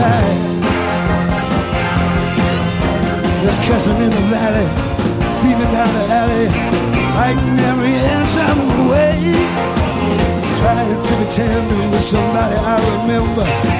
Just There's cussing in the valley, thieving down the alley, fighting every inch of the way. Trying to pretend it was somebody I remember.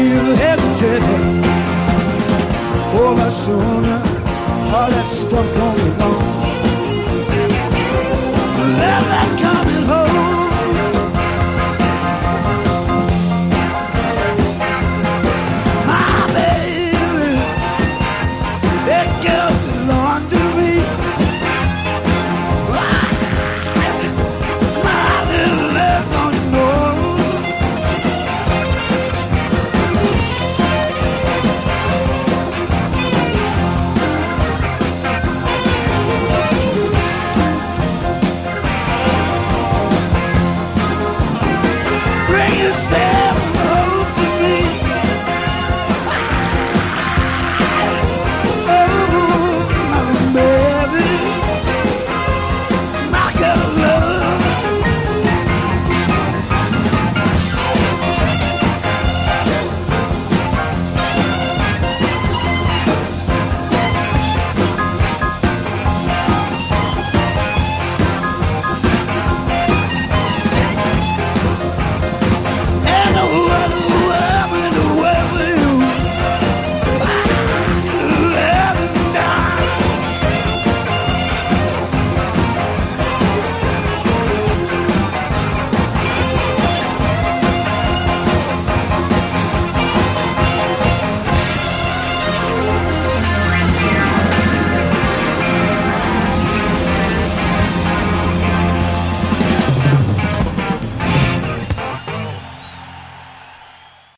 feel hesitating. Oh, my sooner, all that stuff going on. Let that